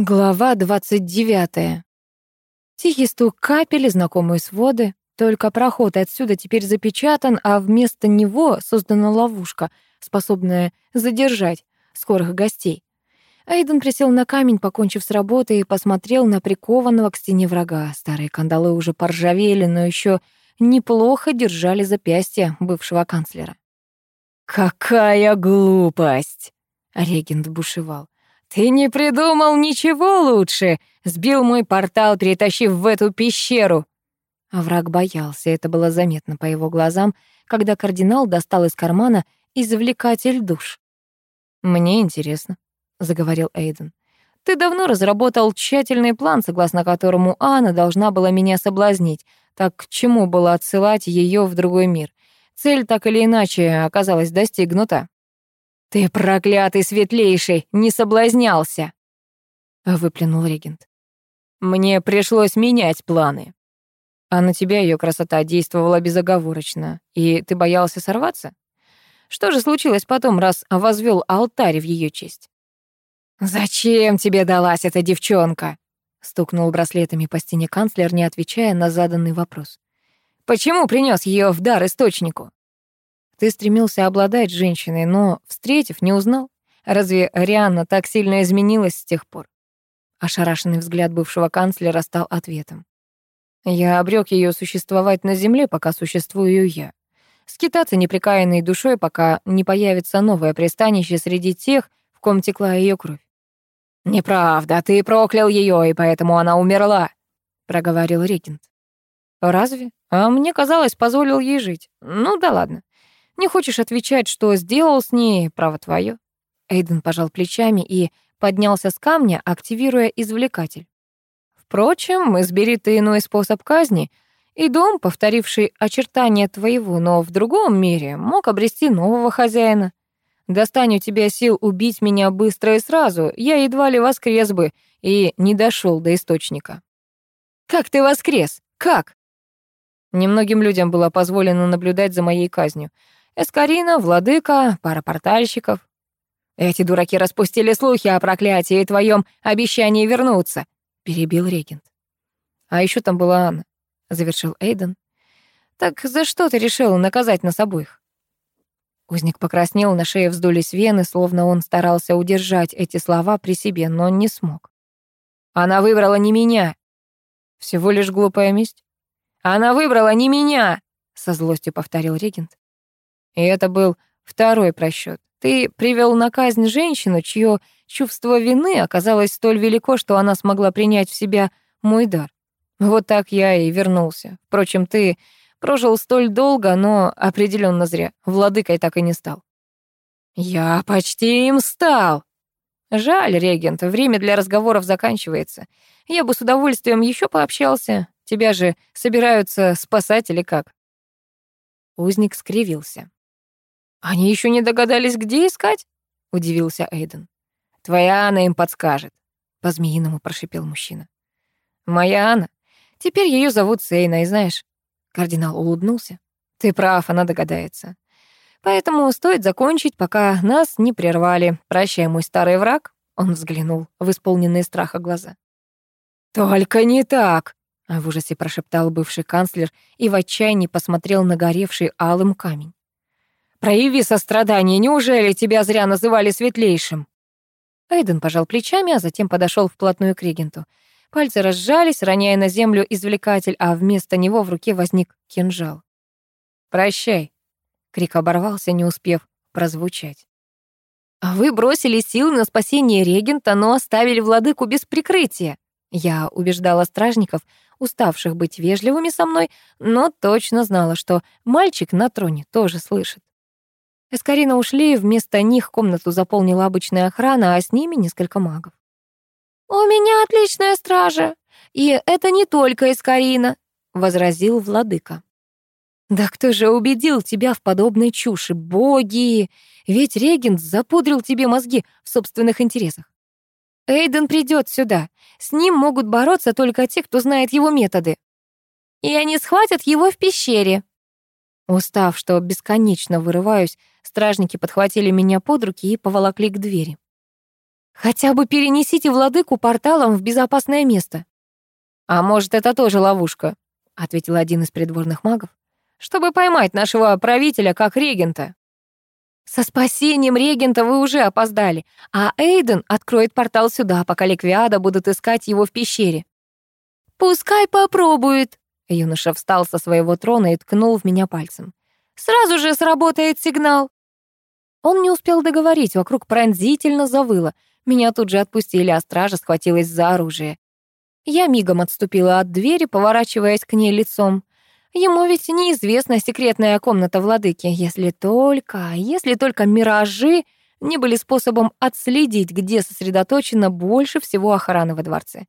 Глава 29. Тихий стук капель, знакомые своды. Только проход отсюда теперь запечатан, а вместо него создана ловушка, способная задержать скорых гостей. Айден присел на камень, покончив с работой, и посмотрел на прикованного к стене врага. Старые кандалы уже поржавели, но еще неплохо держали запястье бывшего канцлера. «Какая глупость!» — регент бушевал. «Ты не придумал ничего лучше! Сбил мой портал, перетащив в эту пещеру!» А враг боялся, это было заметно по его глазам, когда кардинал достал из кармана извлекатель душ. «Мне интересно», — заговорил Эйден. «Ты давно разработал тщательный план, согласно которому Анна должна была меня соблазнить. Так к чему было отсылать ее в другой мир? Цель так или иначе оказалась достигнута». «Ты, проклятый светлейший, не соблазнялся!» — выплюнул регент. «Мне пришлось менять планы. А на тебя ее красота действовала безоговорочно, и ты боялся сорваться? Что же случилось потом, раз возвел алтарь в ее честь?» «Зачем тебе далась эта девчонка?» — стукнул браслетами по стене канцлер, не отвечая на заданный вопрос. «Почему принес ее в дар источнику?» Ты стремился обладать женщиной, но, встретив, не узнал? Разве Рианна так сильно изменилась с тех пор? Ошарашенный взгляд бывшего канцлера стал ответом. Я обрек ее существовать на земле, пока существую я. Скитаться неприкаянной душой, пока не появится новое пристанище среди тех, в ком текла ее кровь. «Неправда, ты проклял ее, и поэтому она умерла», — проговорил Регент. «Разве? А мне казалось, позволил ей жить. Ну да ладно. Не хочешь отвечать, что сделал с ней, право твое. Эйден пожал плечами и поднялся с камня, активируя извлекатель. Впрочем, избери ты иной способ казни, и дом, повторивший очертания твоего, но в другом мире, мог обрести нового хозяина. Достань у тебя сил убить меня быстро и сразу, я едва ли воскрес бы и не дошел до источника. Как ты воскрес? Как? Немногим людям было позволено наблюдать за моей казнью. Эскарина, владыка, пара портальщиков. Эти дураки распустили слухи о проклятии и твоем обещании вернуться, перебил регент. А еще там была Анна, завершил Эйден. Так за что ты решил наказать нас обоих? Узник покраснел, на шее вздулись вены, словно он старался удержать эти слова при себе, но не смог. Она выбрала не меня. Всего лишь глупая месть. Она выбрала не меня, со злостью повторил регент. И это был второй просчет. Ты привел на казнь женщину, чье чувство вины оказалось столь велико, что она смогла принять в себя мой дар. Вот так я и вернулся. Впрочем, ты прожил столь долго, но определенно зря. Владыкой так и не стал. Я почти им стал. Жаль, регент, время для разговоров заканчивается. Я бы с удовольствием еще пообщался. Тебя же собираются спасать или как? Узник скривился. «Они еще не догадались, где искать?» — удивился Эйден. «Твоя Анна им подскажет», — по-змеиному прошипел мужчина. «Моя Анна? Теперь ее зовут Сейна, и знаешь...» Кардинал улыбнулся. «Ты прав, она догадается. Поэтому стоит закончить, пока нас не прервали. Прощай, мой старый враг». Он взглянул в исполненные страха глаза. «Только не так!» — в ужасе прошептал бывший канцлер и в отчаянии посмотрел на горевший алым камень. Прояви сострадание, неужели тебя зря называли светлейшим?» Эйден пожал плечами, а затем подошел вплотную к регенту. Пальцы разжались, роняя на землю извлекатель, а вместо него в руке возник кинжал. «Прощай!» — крик оборвался, не успев прозвучать. «А «Вы бросили силы на спасение регента, но оставили владыку без прикрытия!» Я убеждала стражников, уставших быть вежливыми со мной, но точно знала, что мальчик на троне тоже слышит. Эскарина ушли, вместо них комнату заполнила обычная охрана, а с ними несколько магов. «У меня отличная стража, и это не только Эскарина», — возразил владыка. «Да кто же убедил тебя в подобной чуши, боги? Ведь регент запудрил тебе мозги в собственных интересах. Эйден придет сюда. С ним могут бороться только те, кто знает его методы. И они схватят его в пещере». Устав, что бесконечно вырываюсь, Стражники подхватили меня под руки и поволокли к двери. Хотя бы перенесите владыку порталом в безопасное место. А может, это тоже ловушка, ответил один из придворных магов, чтобы поймать нашего правителя как регента. Со спасением регента вы уже опоздали, а Эйден откроет портал сюда, пока Ликвиада будут искать его в пещере. Пускай попробует. Юноша встал со своего трона и ткнул в меня пальцем. Сразу же сработает сигнал. Он не успел договорить, вокруг пронзительно завыло. Меня тут же отпустили, а стража схватилась за оружие. Я мигом отступила от двери, поворачиваясь к ней лицом. Ему ведь неизвестна секретная комната владыки, если только, если только миражи не были способом отследить, где сосредоточено больше всего охраны во дворце.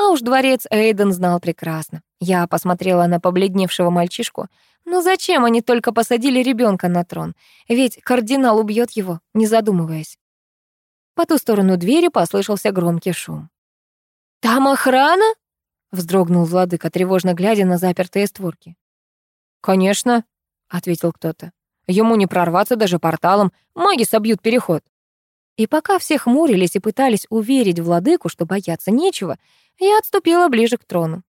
А уж дворец Эйден знал прекрасно. Я посмотрела на побледневшего мальчишку. Ну зачем они только посадили ребенка на трон? Ведь кардинал убьет его, не задумываясь. По ту сторону двери послышался громкий шум. «Там охрана?» — вздрогнул владыка, тревожно глядя на запертые створки. «Конечно», — ответил кто-то. «Ему не прорваться даже порталом, маги собьют переход». И пока все хмурились и пытались уверить владыку, что бояться нечего, я отступила ближе к трону.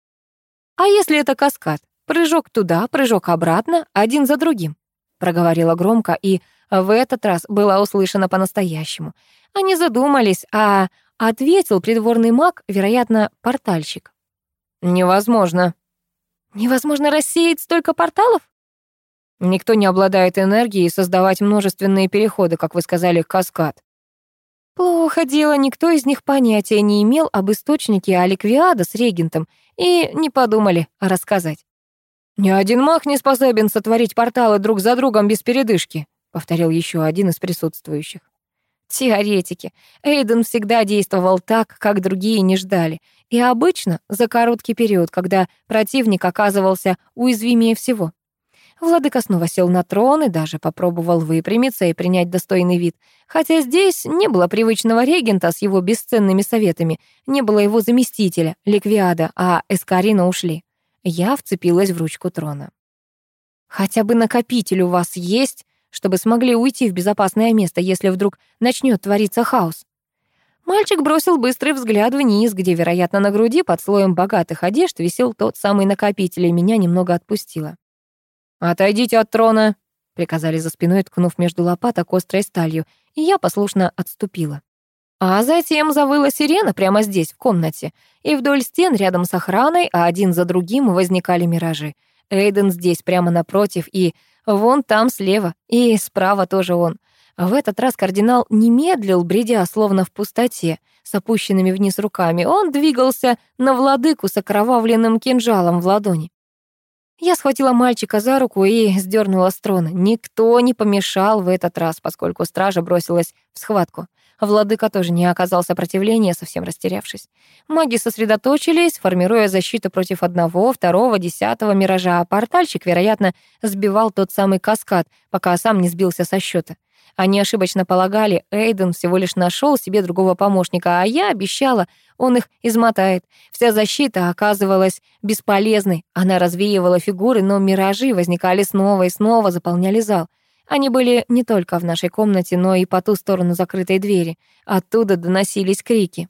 «А если это каскад? Прыжок туда, прыжок обратно, один за другим», — проговорила громко, и в этот раз была услышана по-настоящему. Они задумались, а ответил придворный маг, вероятно, портальщик. «Невозможно», Невозможно рассеять столько порталов? Никто не обладает энергией создавать множественные переходы, как вы сказали, каскад. Плохо дело, никто из них понятия не имел об источнике Аликвиада с регентом и не подумали рассказать. «Ни один маг не способен сотворить порталы друг за другом без передышки», повторил еще один из присутствующих. Теоретики. Эйден всегда действовал так, как другие не ждали. И обычно за короткий период, когда противник оказывался уязвимее всего. Владыка снова сел на трон и даже попробовал выпрямиться и принять достойный вид. Хотя здесь не было привычного регента с его бесценными советами, не было его заместителя, Ликвиада, а Эскарина ушли. Я вцепилась в ручку трона. «Хотя бы накопитель у вас есть?» чтобы смогли уйти в безопасное место, если вдруг начнет твориться хаос. Мальчик бросил быстрый взгляд вниз, где, вероятно, на груди под слоем богатых одежд висел тот самый накопитель, и меня немного отпустило. «Отойдите от трона», — приказали за спиной, ткнув между лопаток острой сталью, и я послушно отступила. А затем завыла сирена прямо здесь, в комнате, и вдоль стен рядом с охраной, а один за другим возникали миражи. Эйден здесь прямо напротив, и Вон там слева, и справа тоже он. В этот раз кардинал не медлил, бредя, словно в пустоте, с опущенными вниз руками. Он двигался на владыку с окровавленным кинжалом в ладони. Я схватила мальчика за руку и сдернула с. Никто не помешал в этот раз, поскольку стража бросилась в схватку. Владыка тоже не оказал сопротивления, совсем растерявшись. Маги сосредоточились, формируя защиту против одного, второго, десятого миража, а портальщик, вероятно, сбивал тот самый каскад, пока сам не сбился со счета. Они ошибочно полагали, Эйден всего лишь нашел себе другого помощника, а я обещала, он их измотает. Вся защита оказывалась бесполезной. Она развеивала фигуры, но миражи возникали снова и снова, заполняли зал. Они были не только в нашей комнате, но и по ту сторону закрытой двери. Оттуда доносились крики.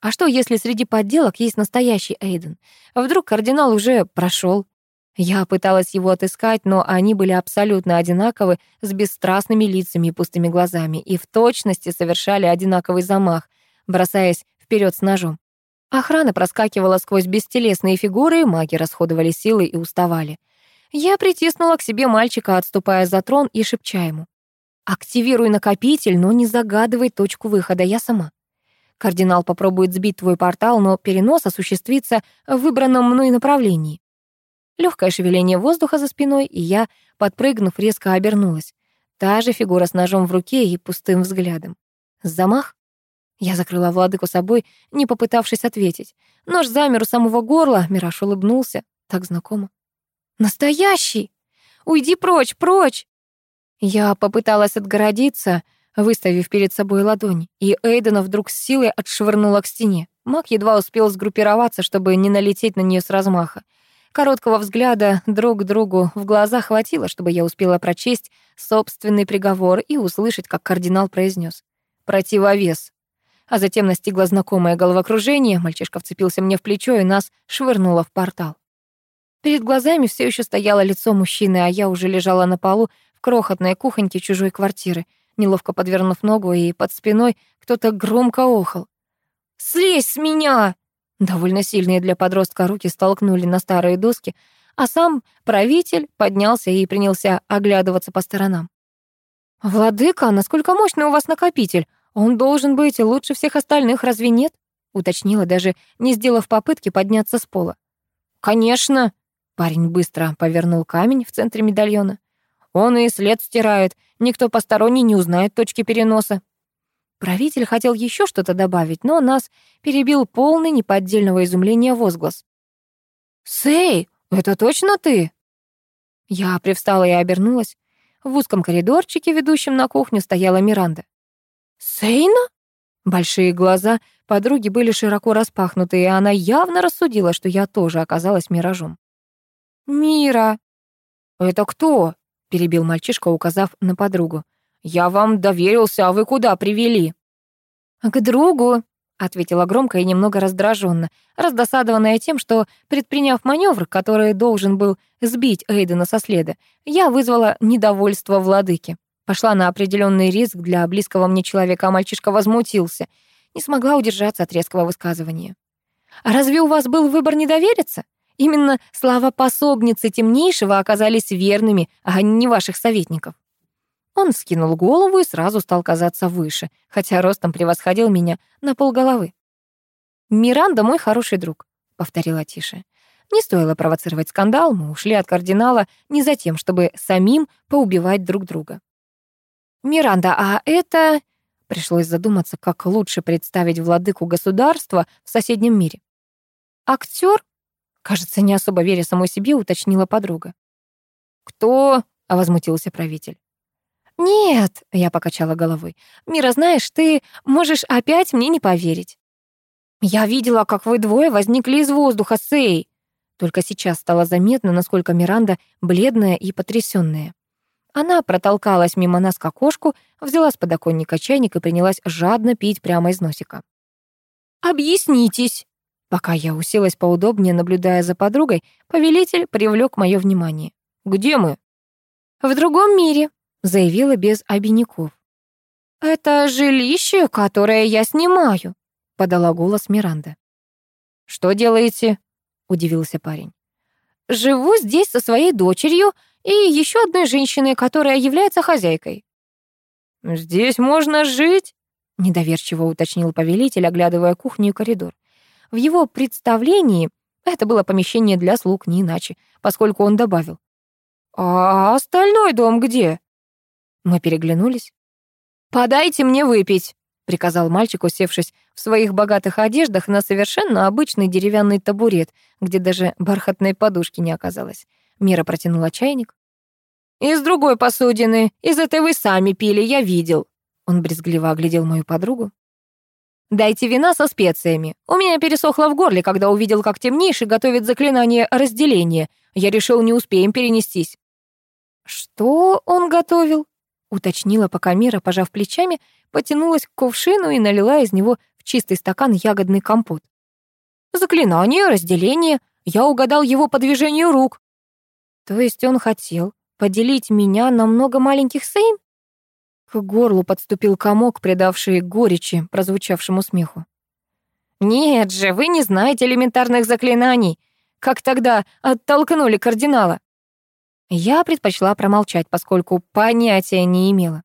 А что, если среди подделок есть настоящий Эйден? Вдруг кардинал уже прошел? Я пыталась его отыскать, но они были абсолютно одинаковы, с бесстрастными лицами и пустыми глазами, и в точности совершали одинаковый замах, бросаясь вперед с ножом. Охрана проскакивала сквозь бестелесные фигуры, маги расходовали силы и уставали. Я притиснула к себе мальчика, отступая за трон и шепча ему. «Активируй накопитель, но не загадывай точку выхода, я сама. Кардинал попробует сбить твой портал, но перенос осуществится в выбранном мной направлении». Легкое шевеление воздуха за спиной, и я, подпрыгнув, резко обернулась. Та же фигура с ножом в руке и пустым взглядом. Замах. Я закрыла владыку собой, не попытавшись ответить. Нож замер у самого горла, Мираж улыбнулся. Так знакомо. Настоящий! Уйди прочь, прочь!» Я попыталась отгородиться, выставив перед собой ладонь, и Эйдена вдруг с силой отшвырнула к стене. Маг едва успел сгруппироваться, чтобы не налететь на нее с размаха. Короткого взгляда друг другу в глаза хватило, чтобы я успела прочесть собственный приговор и услышать, как кардинал произнес: «Противовес». а затем настигло знакомое головокружение, мальчишка вцепился мне в плечо и нас швырнуло в портал. Перед глазами все еще стояло лицо мужчины, а я уже лежала на полу в крохотной кухоньке чужой квартиры, неловко подвернув ногу, и под спиной кто-то громко охал. «Слезь с меня!» Довольно сильные для подростка руки столкнули на старые доски, а сам правитель поднялся и принялся оглядываться по сторонам. «Владыка, насколько мощный у вас накопитель? Он должен быть лучше всех остальных, разве нет?» уточнила, даже не сделав попытки подняться с пола. «Конечно!» Парень быстро повернул камень в центре медальона. Он и след стирает. Никто посторонний не узнает точки переноса. Правитель хотел еще что-то добавить, но нас перебил полный неподдельного изумления возглас. «Сэй, это точно ты?» Я привстала и обернулась. В узком коридорчике, ведущем на кухню, стояла Миранда. «Сейна?» Большие глаза подруги были широко распахнуты, и она явно рассудила, что я тоже оказалась миражом. «Мира!» «Это кто?» — перебил мальчишка, указав на подругу. «Я вам доверился, а вы куда привели?» «К другу», — ответила громко и немного раздраженно, раздосадованная тем, что, предприняв маневр, который должен был сбить Эйдена со следа, я вызвала недовольство владыки. Пошла на определенный риск для близкого мне человека, а мальчишка возмутился. Не смогла удержаться от резкого высказывания. «А разве у вас был выбор не довериться? Именно слова пособницы темнейшего оказались верными, а не ваших советников. Он скинул голову и сразу стал казаться выше, хотя ростом превосходил меня на полголовы. «Миранда мой хороший друг», — повторила тише. Не стоило провоцировать скандал, мы ушли от кардинала не за тем, чтобы самим поубивать друг друга. «Миранда, а это...» Пришлось задуматься, как лучше представить владыку государства в соседнем мире. «Актер Кажется, не особо веря самой себе, уточнила подруга. «Кто?» — возмутился правитель. «Нет», — я покачала головой. «Мира, знаешь, ты можешь опять мне не поверить». «Я видела, как вы двое возникли из воздуха, Сей!» Только сейчас стало заметно, насколько Миранда бледная и потрясённая. Она протолкалась мимо нас к окошку, взяла с подоконника чайник и принялась жадно пить прямо из носика. «Объяснитесь!» Пока я уселась поудобнее, наблюдая за подругой, повелитель привлек мое внимание. «Где мы?» «В другом мире», — заявила без обиняков. «Это жилище, которое я снимаю», — подала голос Миранда. «Что делаете?» — удивился парень. «Живу здесь со своей дочерью и еще одной женщиной, которая является хозяйкой». «Здесь можно жить?» — недоверчиво уточнил повелитель, оглядывая кухню и коридор. В его представлении это было помещение для слуг, не иначе, поскольку он добавил. «А остальной дом где?» Мы переглянулись. «Подайте мне выпить», — приказал мальчик, усевшись в своих богатых одеждах на совершенно обычный деревянный табурет, где даже бархатной подушки не оказалось. Мира протянула чайник. «Из другой посудины. Из этой вы сами пили, я видел». Он брезгливо оглядел мою подругу. Дайте вина со специями. У меня пересохло в горле, когда увидел, как темнейший готовит заклинание разделения. Я решил, не успеем перенестись. Что он готовил? Уточнила, пока Мира, пожав плечами, потянулась к кувшину и налила из него в чистый стакан ягодный компот. Заклинание, разделение. Я угадал его по движению рук. То есть он хотел поделить меня на много маленьких сейм? К горлу подступил комок, придавший горечи прозвучавшему смеху. «Нет же, вы не знаете элементарных заклинаний. Как тогда оттолкнули кардинала?» Я предпочла промолчать, поскольку понятия не имела.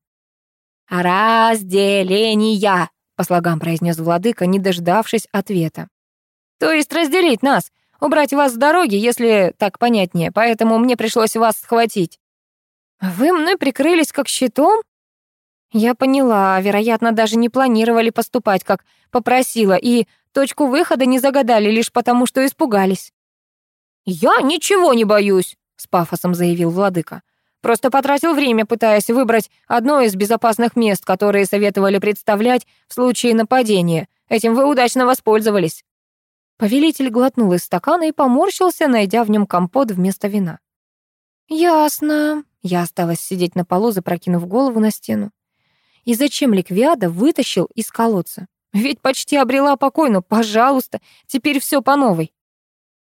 «Разделения!» — по слогам произнес владыка, не дождавшись ответа. «То есть разделить нас, убрать вас с дороги, если так понятнее, поэтому мне пришлось вас схватить». «Вы мной прикрылись как щитом?» Я поняла, вероятно, даже не планировали поступать, как попросила, и точку выхода не загадали лишь потому, что испугались. «Я ничего не боюсь», — с пафосом заявил владыка. «Просто потратил время, пытаясь выбрать одно из безопасных мест, которые советовали представлять в случае нападения. Этим вы удачно воспользовались». Повелитель глотнул из стакана и поморщился, найдя в нем компот вместо вина. «Ясно». Я осталась сидеть на полу, запрокинув голову на стену. И зачем Ликвиада вытащил из колодца? Ведь почти обрела покой, но, пожалуйста, теперь все по новой.